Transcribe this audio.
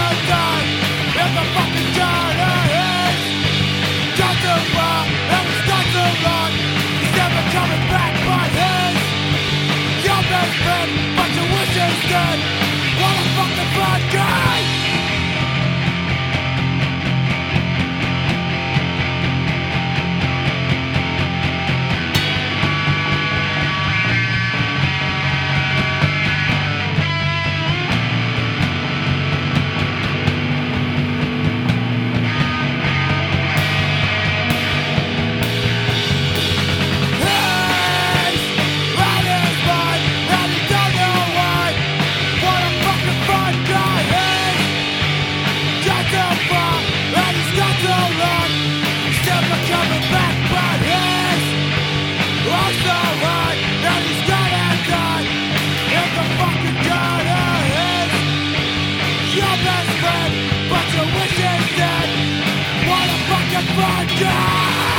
friend, but your